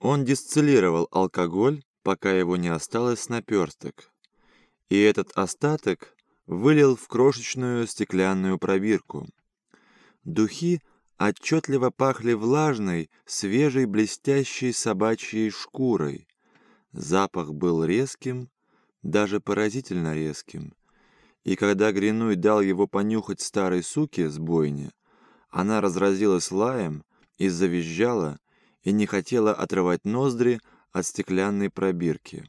Он дистиллировал алкоголь, пока его не осталось наперсток. И этот остаток вылил в крошечную стеклянную пробирку. Духи отчетливо пахли влажной, свежей, блестящей собачьей шкурой. Запах был резким, даже поразительно резким. И когда Гринуй дал его понюхать старой суке с бойни, она разразилась лаем и завизжала, и не хотела отрывать ноздри от стеклянной пробирки.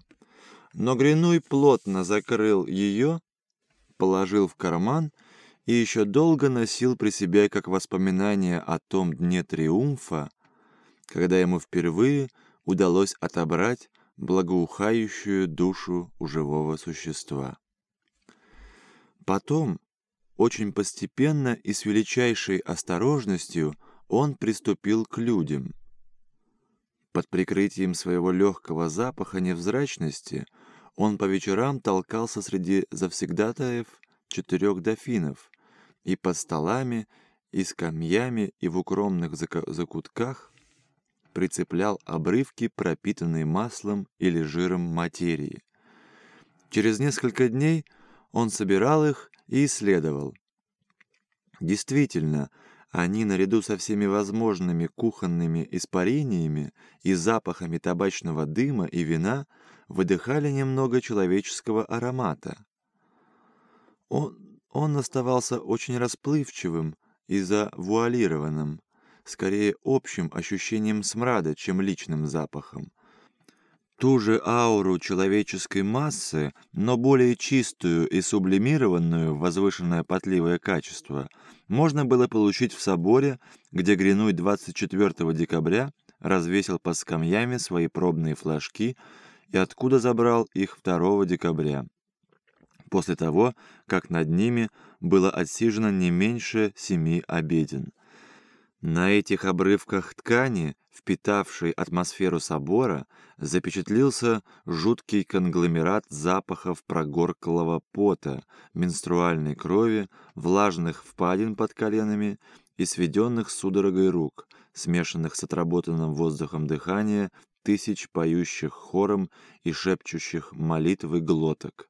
Но Гринуй плотно закрыл ее, положил в карман и еще долго носил при себе как воспоминание о том дне триумфа, когда ему впервые удалось отобрать благоухающую душу у живого существа. Потом, очень постепенно и с величайшей осторожностью, он приступил к людям. Под прикрытием своего легкого запаха невзрачности он по вечерам толкался среди завсегдатаев четырех дофинов и под столами, и скамьями, и в укромных закутках прицеплял обрывки, пропитанные маслом или жиром материи. Через несколько дней он собирал их и исследовал. Действительно, они, наряду со всеми возможными кухонными испарениями и запахами табачного дыма и вина, выдыхали немного человеческого аромата. Он, он оставался очень расплывчивым и завуалированным, скорее общим ощущением смрада, чем личным запахом. Ту же ауру человеческой массы, но более чистую и сублимированную в возвышенное потливое качество, можно было получить в соборе, где Гринуй 24 декабря развесил под скамьями свои пробные флажки и откуда забрал их 2 декабря, после того, как над ними было отсижено не меньше семи обеден. На этих обрывках ткани, впитавшей атмосферу собора, запечатлился жуткий конгломерат запахов прогорклого пота, менструальной крови, влажных впадин под коленами и сведенных судорогой рук, смешанных с отработанным воздухом дыхания тысяч поющих хором и шепчущих молитвы глоток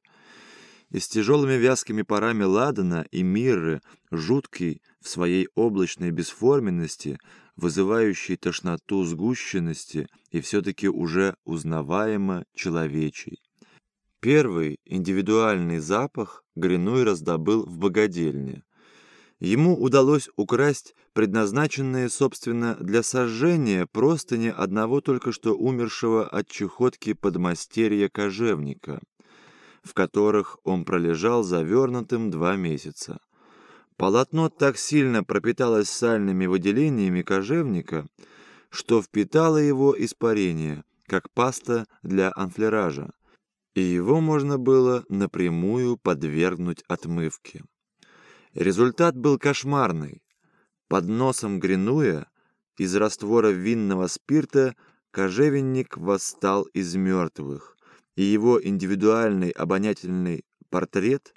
и с тяжелыми вязкими парами ладана и мирры, жуткий в своей облачной бесформенности, вызывающий тошноту сгущенности и все-таки уже узнаваемо человечий. Первый индивидуальный запах Гринуй раздобыл в богадельне. Ему удалось украсть предназначенные, собственно, для сожжения простыни одного только что умершего от чехотки подмастерья кожевника – в которых он пролежал завернутым два месяца. Полотно так сильно пропиталось сальными выделениями кожевника, что впитало его испарение, как паста для анфлеража, и его можно было напрямую подвергнуть отмывке. Результат был кошмарный. Под носом Гринуя из раствора винного спирта кожевенник восстал из мертвых, и его индивидуальный обонятельный портрет,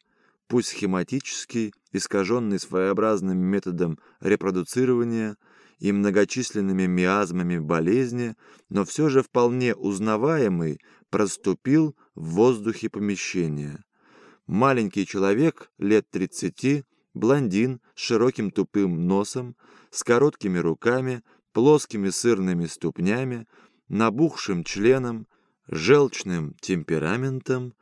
пусть схематический, искаженный своеобразным методом репродуцирования и многочисленными миазмами болезни, но все же вполне узнаваемый, проступил в воздухе помещения. Маленький человек лет тридцати, блондин с широким тупым носом, с короткими руками, плоскими сырными ступнями, набухшим членом, желчным темпераментом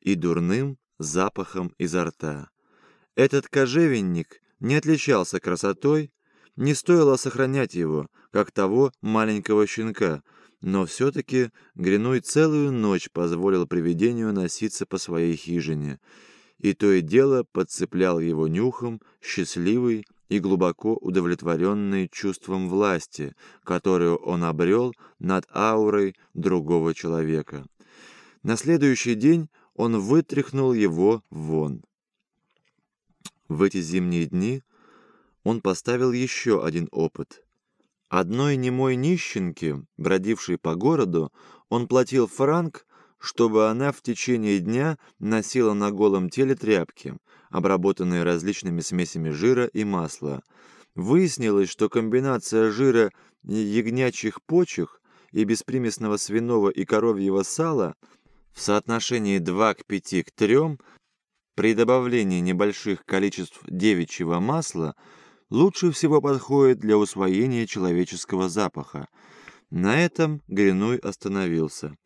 и дурным запахом изо рта. Этот кожевенник не отличался красотой, не стоило сохранять его, как того маленького щенка, но все-таки Гринуй целую ночь позволил привидению носиться по своей хижине, и то и дело подцеплял его нюхом, счастливый и глубоко удовлетворенный чувством власти, которую он обрел над аурой другого человека. На следующий день он вытряхнул его вон. В эти зимние дни он поставил еще один опыт. Одной немой нищенке, бродившей по городу, он платил франк, чтобы она в течение дня носила на голом теле тряпки, обработанные различными смесями жира и масла. Выяснилось, что комбинация жира ягнячьих почек и беспримесного свиного и коровьего сала в соотношении 2 к 5 к 3 при добавлении небольших количеств девичьего масла лучше всего подходит для усвоения человеческого запаха. На этом Гринуй остановился.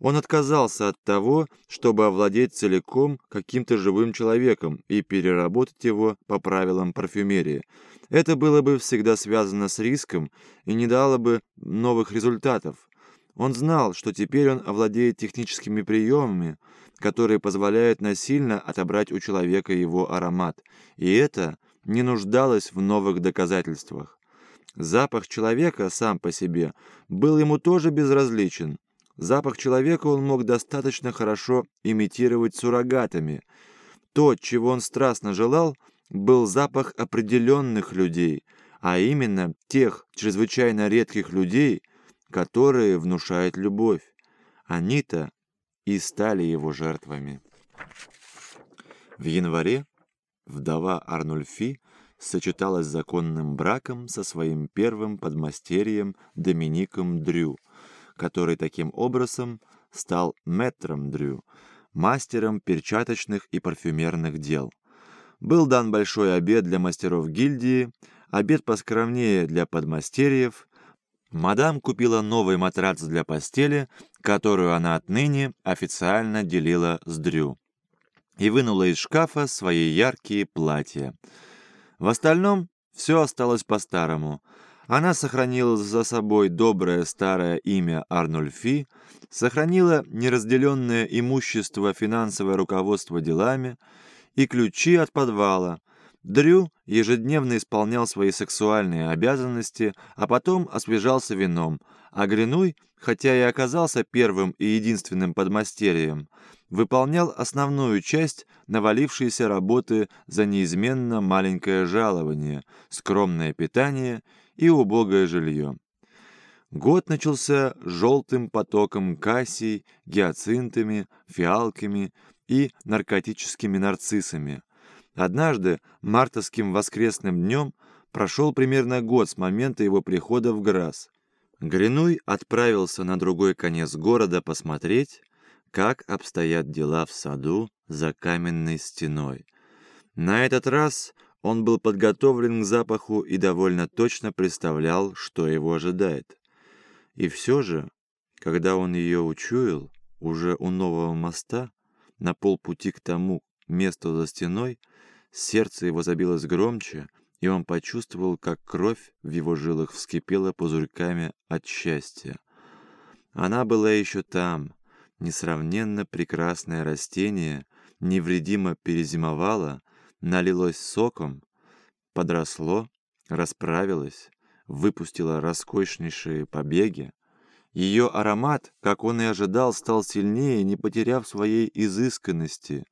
Он отказался от того, чтобы овладеть целиком каким-то живым человеком и переработать его по правилам парфюмерии. Это было бы всегда связано с риском и не дало бы новых результатов. Он знал, что теперь он овладеет техническими приемами, которые позволяют насильно отобрать у человека его аромат, и это не нуждалось в новых доказательствах. Запах человека сам по себе был ему тоже безразличен. Запах человека он мог достаточно хорошо имитировать суррогатами. То, чего он страстно желал, был запах определенных людей, а именно тех чрезвычайно редких людей, которые внушают любовь. Они-то и стали его жертвами. В январе вдова Арнульфи сочеталась законным браком со своим первым подмастерьем Домиником Дрю, который таким образом стал мэтром Дрю, мастером перчаточных и парфюмерных дел. Был дан большой обед для мастеров гильдии, обед поскромнее для подмастерьев. Мадам купила новый матрац для постели, которую она отныне официально делила с Дрю, и вынула из шкафа свои яркие платья. В остальном все осталось по-старому. Она сохранила за собой доброе старое имя Арнольфи, сохранила неразделенное имущество финансовое руководство делами и ключи от подвала. Дрю ежедневно исполнял свои сексуальные обязанности, а потом освежался вином, а Гринуй, хотя и оказался первым и единственным подмастерьем, выполнял основную часть навалившейся работы за неизменно маленькое жалование, скромное питание и убогое жилье. Год начался желтым потоком кассий, гиацинтами, фиалками и наркотическими нарциссами. Однажды, мартовским воскресным днем, прошел примерно год с момента его прихода в Грасс. Гринуй отправился на другой конец города посмотреть, как обстоят дела в саду за каменной стеной. На этот раз он был подготовлен к запаху и довольно точно представлял, что его ожидает. И все же, когда он ее учуял, уже у нового моста, на полпути к тому месту за стеной, сердце его забилось громче, и он почувствовал, как кровь в его жилах вскипела пузырьками от счастья. Она была еще там, несравненно прекрасное растение невредимо перезимовало, налилось соком, подросло, расправилось, выпустило роскошнейшие побеги. Ее аромат, как он и ожидал, стал сильнее, не потеряв своей изысканности.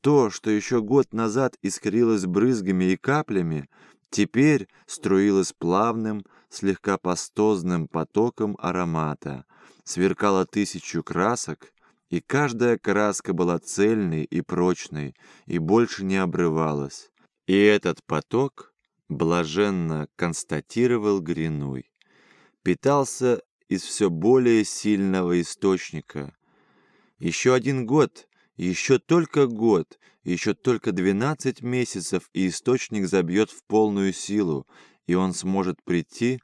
То, что еще год назад искрилось брызгами и каплями, теперь струилось плавным, слегка пастозным потоком аромата, сверкало тысячу красок, и каждая краска была цельной и прочной, и больше не обрывалась. И этот поток блаженно констатировал Гринуй. Питался из все более сильного источника. Еще один год, еще только год, еще только двенадцать месяцев, и источник забьет в полную силу, и он сможет прийти,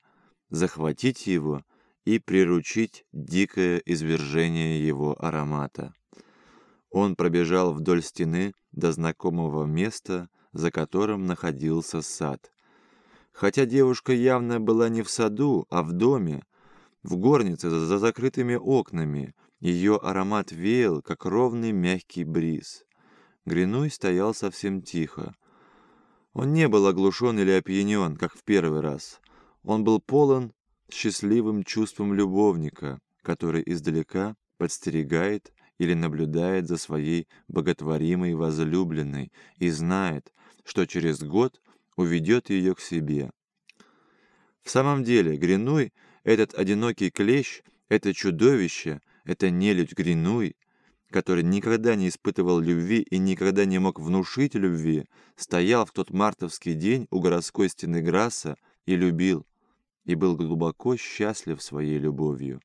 захватить его и приручить дикое извержение его аромата. Он пробежал вдоль стены до знакомого места, за которым находился сад. Хотя девушка явно была не в саду, а в доме, в горнице за закрытыми окнами, ее аромат веял, как ровный мягкий бриз. Гринуй стоял совсем тихо. Он не был оглушен или опьянен, как в первый раз. Он был полон счастливым чувством любовника, который издалека подстерегает или наблюдает за своей боготворимой возлюбленной и знает, что через год уведет ее к себе. В самом деле, Гринуй, этот одинокий клещ, это чудовище, это нелюдь Гринуй, который никогда не испытывал любви и никогда не мог внушить любви, стоял в тот мартовский день у городской стены Грасса и любил. И был глубоко счастлив своей любовью.